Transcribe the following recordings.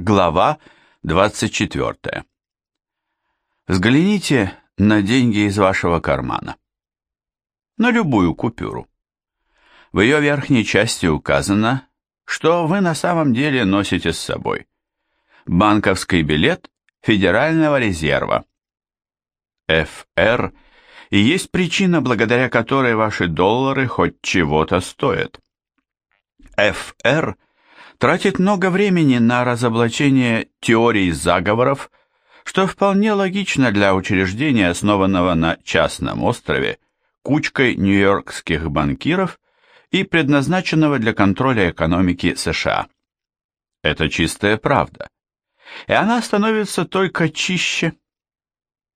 Глава 24. Взгляните на деньги из вашего кармана. На любую купюру. В ее верхней части указано, что вы на самом деле носите с собой. Банковский билет Федерального резерва. ФР и есть причина, благодаря которой ваши доллары хоть чего-то стоят. ФР – тратит много времени на разоблачение теорий заговоров, что вполне логично для учреждения, основанного на частном острове, кучкой нью-йоркских банкиров и предназначенного для контроля экономики США. Это чистая правда. И она становится только чище.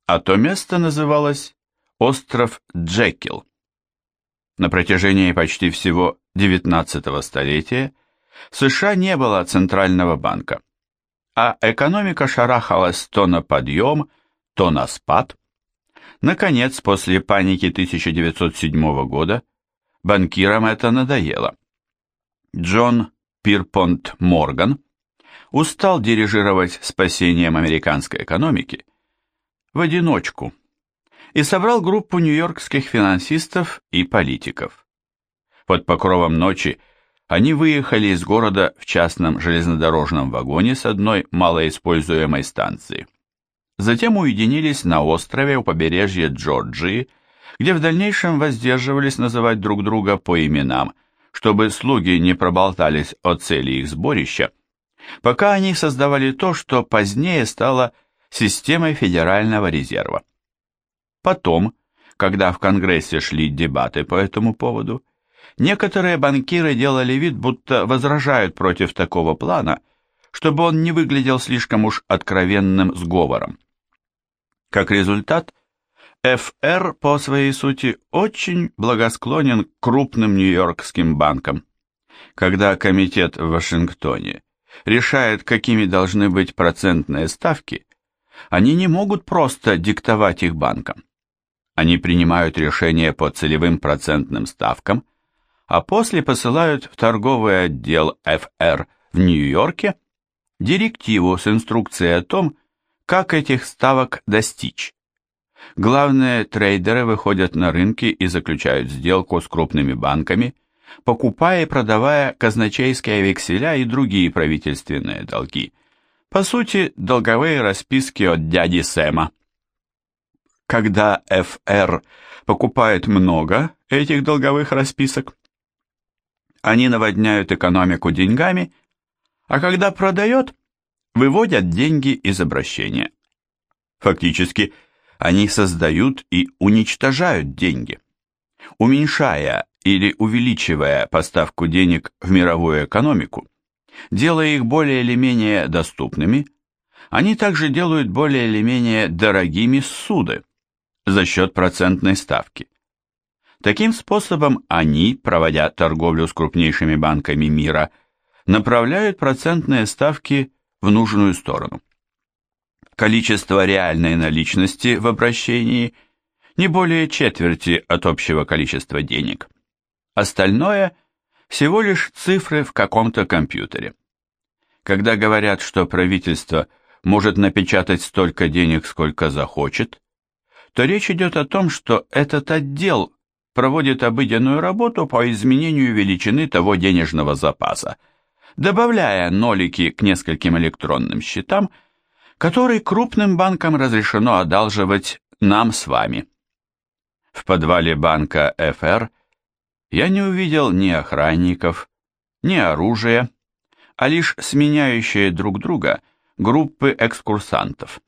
А то место называлось остров Джекил. На протяжении почти всего XIX столетия в США не было центрального банка, а экономика шарахалась то на подъем, то на спад. Наконец, после паники 1907 года, банкирам это надоело. Джон Пирпонт Морган устал дирижировать спасением американской экономики в одиночку и собрал группу нью-йоркских финансистов и политиков. Под покровом ночи они выехали из города в частном железнодорожном вагоне с одной малоиспользуемой станции. Затем уединились на острове у побережья Джорджии, где в дальнейшем воздерживались называть друг друга по именам, чтобы слуги не проболтались о цели их сборища, пока они создавали то, что позднее стало системой Федерального резерва. Потом, когда в Конгрессе шли дебаты по этому поводу, Некоторые банкиры делали вид, будто возражают против такого плана, чтобы он не выглядел слишком уж откровенным сговором. Как результат, ФР по своей сути очень благосклонен к крупным нью-йоркским банкам. Когда комитет в Вашингтоне решает, какими должны быть процентные ставки, они не могут просто диктовать их банкам. Они принимают решения по целевым процентным ставкам, а после посылают в торговый отдел ФР в Нью-Йорке директиву с инструкцией о том, как этих ставок достичь. Главные трейдеры выходят на рынки и заключают сделку с крупными банками, покупая и продавая казначейские векселя и другие правительственные долги. По сути, долговые расписки от дяди Сэма. Когда ФР покупает много этих долговых расписок, они наводняют экономику деньгами, а когда продает, выводят деньги из обращения. Фактически, они создают и уничтожают деньги. Уменьшая или увеличивая поставку денег в мировую экономику, делая их более или менее доступными, они также делают более или менее дорогими суды за счет процентной ставки. Таким способом они, проводя торговлю с крупнейшими банками мира, направляют процентные ставки в нужную сторону. Количество реальной наличности в обращении не более четверти от общего количества денег. Остальное – всего лишь цифры в каком-то компьютере. Когда говорят, что правительство может напечатать столько денег, сколько захочет, то речь идет о том, что этот отдел проводит обыденную работу по изменению величины того денежного запаса, добавляя нолики к нескольким электронным счетам, которые крупным банкам разрешено одалживать нам с вами. В подвале банка ФР я не увидел ни охранников, ни оружия, а лишь сменяющие друг друга группы экскурсантов.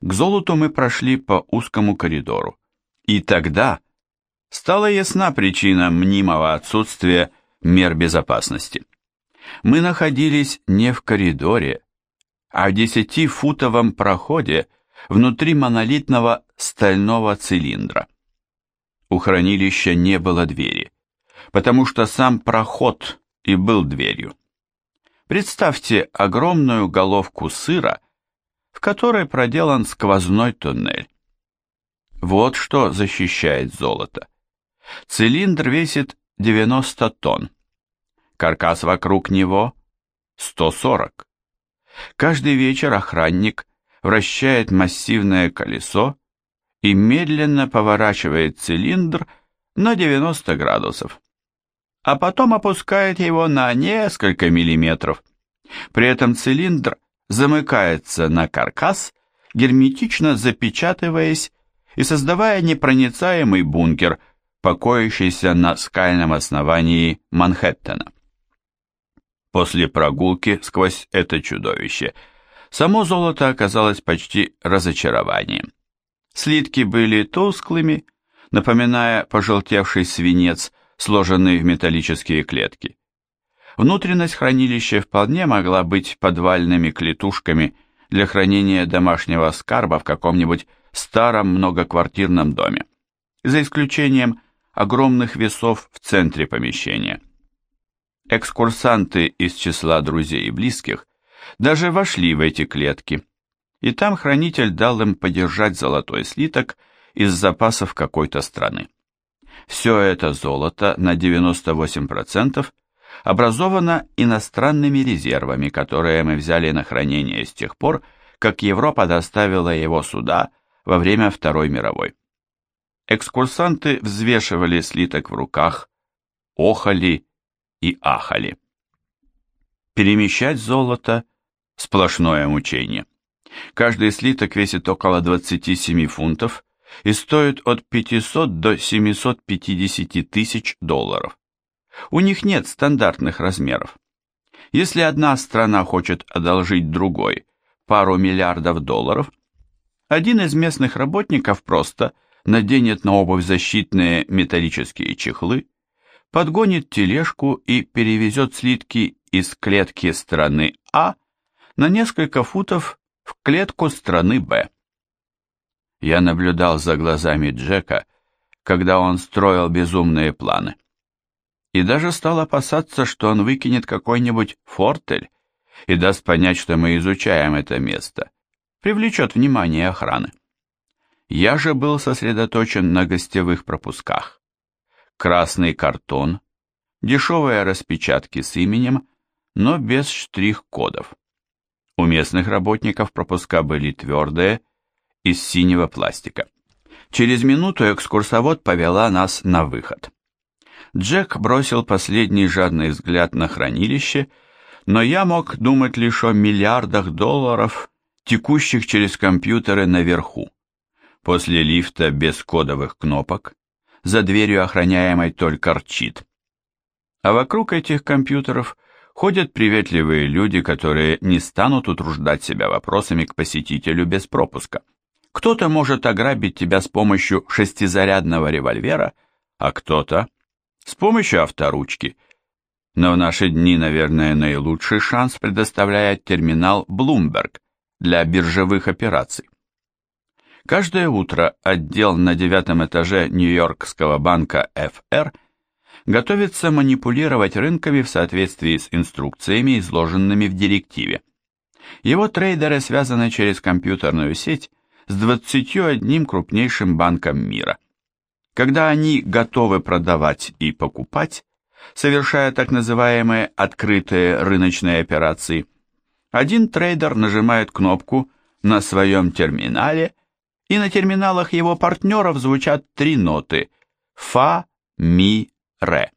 К золоту мы прошли по узкому коридору, и тогда стала ясна причина мнимого отсутствия мер безопасности. Мы находились не в коридоре, а в десятифутовом проходе внутри монолитного стального цилиндра. У хранилища не было двери, потому что сам проход и был дверью. Представьте огромную головку сыра, в которой проделан сквозной туннель. Вот что защищает золото. Цилиндр весит 90 тонн. Каркас вокруг него 140. Каждый вечер охранник вращает массивное колесо и медленно поворачивает цилиндр на 90 градусов, а потом опускает его на несколько миллиметров. При этом цилиндр замыкается на каркас, герметично запечатываясь и создавая непроницаемый бункер, покоящийся на скальном основании Манхэттена. После прогулки сквозь это чудовище само золото оказалось почти разочарованием. Слитки были тусклыми, напоминая пожелтевший свинец, сложенный в металлические клетки. Внутренность хранилища вполне могла быть подвальными клетушками для хранения домашнего скарба в каком-нибудь старом многоквартирном доме, за исключением огромных весов в центре помещения. Экскурсанты из числа друзей и близких даже вошли в эти клетки – и там хранитель дал им подержать золотой слиток из запасов какой-то страны. Все это золото на 98% образовано иностранными резервами, которые мы взяли на хранение с тех пор, как Европа доставила его сюда во время Второй мировой. Экскурсанты взвешивали слиток в руках, охали и ахали. Перемещать золото – сплошное мучение. Каждый слиток весит около 27 фунтов и стоит от 500 до 750 тысяч долларов. У них нет стандартных размеров. Если одна страна хочет одолжить другой пару миллиардов долларов, один из местных работников просто наденет на обувь защитные металлические чехлы, подгонит тележку и перевезет слитки из клетки страны А на несколько футов в клетку страны Б. Я наблюдал за глазами Джека, когда он строил безумные планы. И даже стал опасаться, что он выкинет какой-нибудь фортель и даст понять, что мы изучаем это место, привлечет внимание охраны. Я же был сосредоточен на гостевых пропусках. Красный картон, дешевые распечатки с именем, но без штрих-кодов. У местных работников пропуска были твердые, из синего пластика. Через минуту экскурсовод повела нас на выход. Джек бросил последний жадный взгляд на хранилище, но я мог думать лишь о миллиардах долларов, текущих через компьютеры наверху. После лифта без кодовых кнопок, за дверью охраняемой только рчит. А вокруг этих компьютеров ходят приветливые люди, которые не станут утруждать себя вопросами к посетителю без пропуска. Кто-то может ограбить тебя с помощью шестизарядного револьвера, а кто-то с помощью авторучки. Но в наши дни, наверное, наилучший шанс предоставляет терминал Bloomberg для биржевых операций. Каждое утро отдел на девятом этаже Нью-Йоркского банка FR – готовится манипулировать рынками в соответствии с инструкциями, изложенными в директиве. Его трейдеры связаны через компьютерную сеть с 21 крупнейшим банком мира. Когда они готовы продавать и покупать, совершая так называемые открытые рыночные операции, один трейдер нажимает кнопку на своем терминале, и на терминалах его партнеров звучат три ноты – фа, ми, Ре.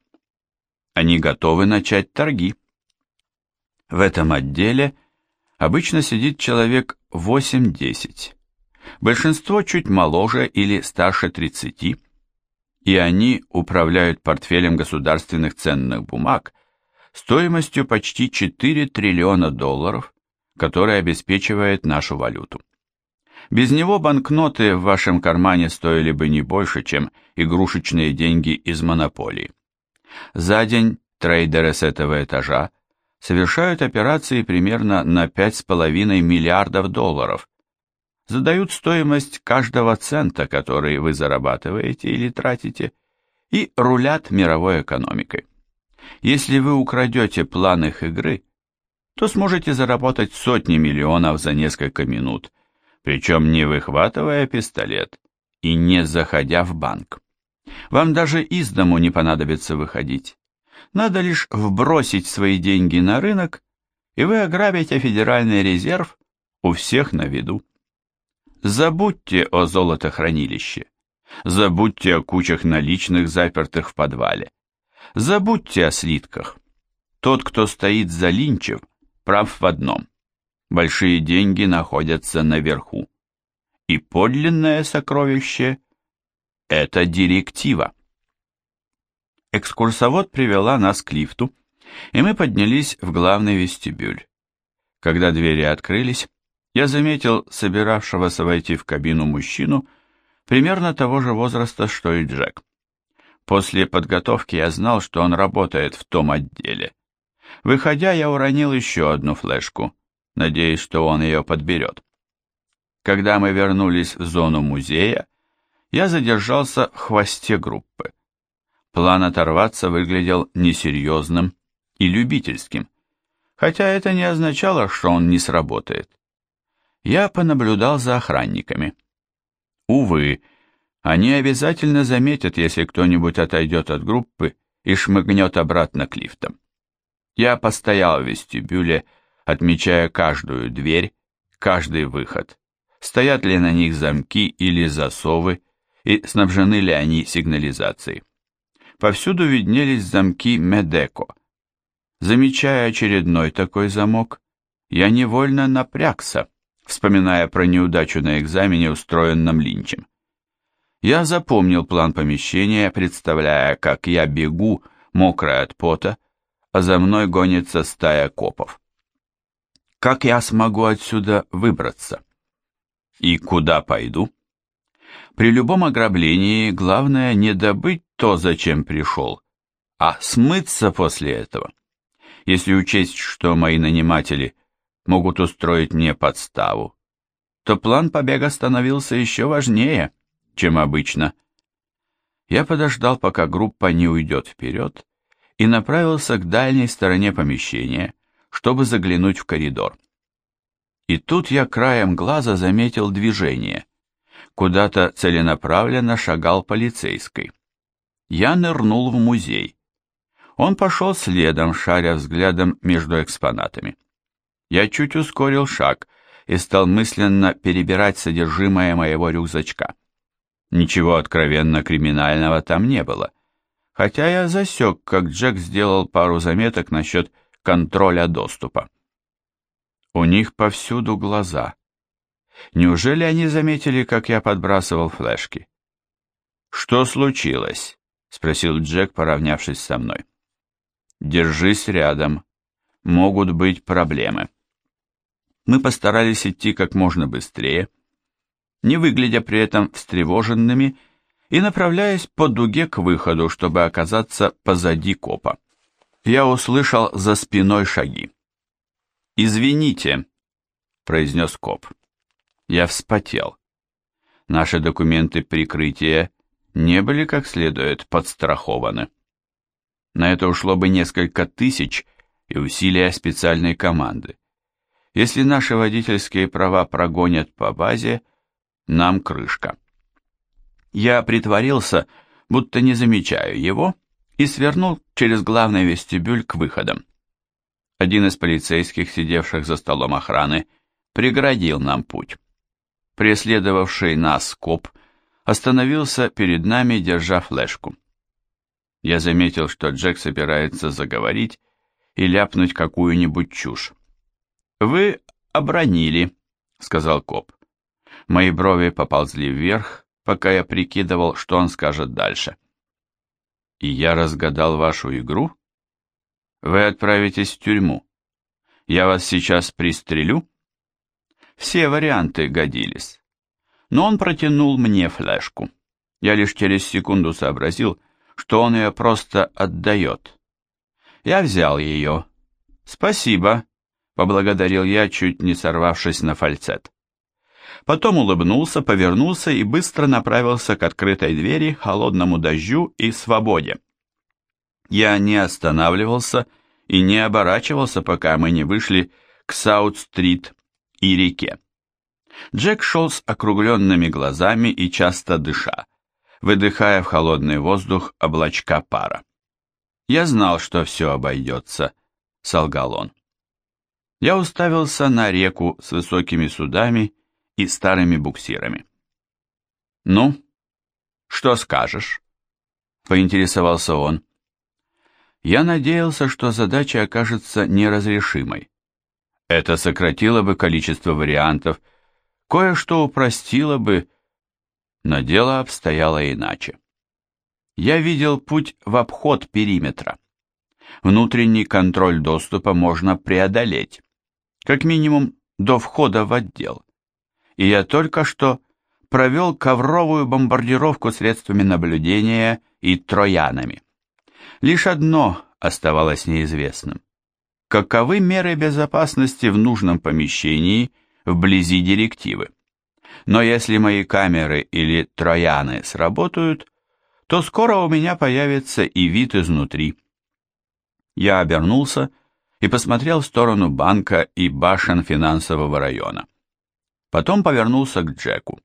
Они готовы начать торги. В этом отделе обычно сидит человек 8-10. Большинство чуть моложе или старше 30, и они управляют портфелем государственных ценных бумаг стоимостью почти 4 триллиона долларов, который обеспечивает нашу валюту. Без него банкноты в вашем кармане стоили бы не больше, чем игрушечные деньги из монополии. За день трейдеры с этого этажа совершают операции примерно на 5,5 миллиардов долларов, задают стоимость каждого цента, который вы зарабатываете или тратите, и рулят мировой экономикой. Если вы украдете план их игры, то сможете заработать сотни миллионов за несколько минут, причем не выхватывая пистолет и не заходя в банк. Вам даже из дому не понадобится выходить. Надо лишь вбросить свои деньги на рынок, и вы ограбите Федеральный резерв у всех на виду. Забудьте о золотохранилище. Забудьте о кучах наличных, запертых в подвале. Забудьте о слитках. Тот, кто стоит за Линчев, прав в одном. Большие деньги находятся наверху. И подлинное сокровище – это директива. Экскурсовод привела нас к лифту, и мы поднялись в главный вестибюль. Когда двери открылись, я заметил собиравшегося войти в кабину мужчину примерно того же возраста, что и Джек. После подготовки я знал, что он работает в том отделе. Выходя, я уронил еще одну флешку, надеясь, что он ее подберет. Когда мы вернулись в зону музея, я задержался в хвосте группы. План оторваться выглядел несерьезным и любительским, хотя это не означало, что он не сработает. Я понаблюдал за охранниками. Увы, они обязательно заметят, если кто-нибудь отойдет от группы и шмыгнет обратно к лифтам. Я постоял в вестибюле, отмечая каждую дверь, каждый выход стоят ли на них замки или засовы и снабжены ли они сигнализацией. Повсюду виднелись замки Медеко. Замечая очередной такой замок, я невольно напрягся, вспоминая про неудачу на экзамене, устроенном Линчем. Я запомнил план помещения, представляя, как я бегу, мокрая от пота, а за мной гонится стая копов. Как я смогу отсюда выбраться? И куда пойду? При любом ограблении главное не добыть то, зачем пришел, а смыться после этого. Если учесть, что мои наниматели могут устроить мне подставу, то план побега становился еще важнее, чем обычно. Я подождал, пока группа не уйдет вперед, и направился к дальней стороне помещения, чтобы заглянуть в коридор. И тут я краем глаза заметил движение. Куда-то целенаправленно шагал полицейский. Я нырнул в музей. Он пошел следом, шаря взглядом между экспонатами. Я чуть ускорил шаг и стал мысленно перебирать содержимое моего рюкзачка. Ничего откровенно криминального там не было, хотя я засек, как Джек сделал пару заметок насчет контроля доступа. У них повсюду глаза. Неужели они заметили, как я подбрасывал флешки? «Что случилось?» — спросил Джек, поравнявшись со мной. «Держись рядом. Могут быть проблемы». Мы постарались идти как можно быстрее, не выглядя при этом встревоженными и направляясь по дуге к выходу, чтобы оказаться позади копа. Я услышал за спиной шаги. «Извините», — произнес коп. Я вспотел. Наши документы прикрытия не были как следует подстрахованы. На это ушло бы несколько тысяч и усилия специальной команды. Если наши водительские права прогонят по базе, нам крышка. Я притворился, будто не замечаю его, и свернул через главный вестибюль к выходам. Один из полицейских, сидевших за столом охраны, преградил нам путь. Преследовавший нас коп остановился перед нами, держа флешку. Я заметил, что Джек собирается заговорить и ляпнуть какую-нибудь чушь. «Вы обронили», — сказал коп. Мои брови поползли вверх, пока я прикидывал, что он скажет дальше. «И я разгадал вашу игру?» Вы отправитесь в тюрьму. Я вас сейчас пристрелю? Все варианты годились. Но он протянул мне флешку. Я лишь через секунду сообразил, что он ее просто отдает. Я взял ее. «Спасибо», — поблагодарил я, чуть не сорвавшись на фальцет. Потом улыбнулся, повернулся и быстро направился к открытой двери, холодному дождю и свободе. Я не останавливался и не оборачивался, пока мы не вышли к Саут-стрит и реке. Джек шел с округленными глазами и часто дыша, выдыхая в холодный воздух облачка пара. «Я знал, что все обойдется», — солгал он. Я уставился на реку с высокими судами и старыми буксирами. «Ну, что скажешь?» — поинтересовался он. Я надеялся, что задача окажется неразрешимой. Это сократило бы количество вариантов, кое-что упростило бы, но дело обстояло иначе. Я видел путь в обход периметра. Внутренний контроль доступа можно преодолеть, как минимум до входа в отдел. И я только что провел ковровую бомбардировку средствами наблюдения и троянами. Лишь одно оставалось неизвестным. Каковы меры безопасности в нужном помещении вблизи директивы? Но если мои камеры или трояны сработают, то скоро у меня появится и вид изнутри. Я обернулся и посмотрел в сторону банка и башен финансового района. Потом повернулся к Джеку.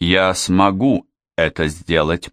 «Я смогу это сделать».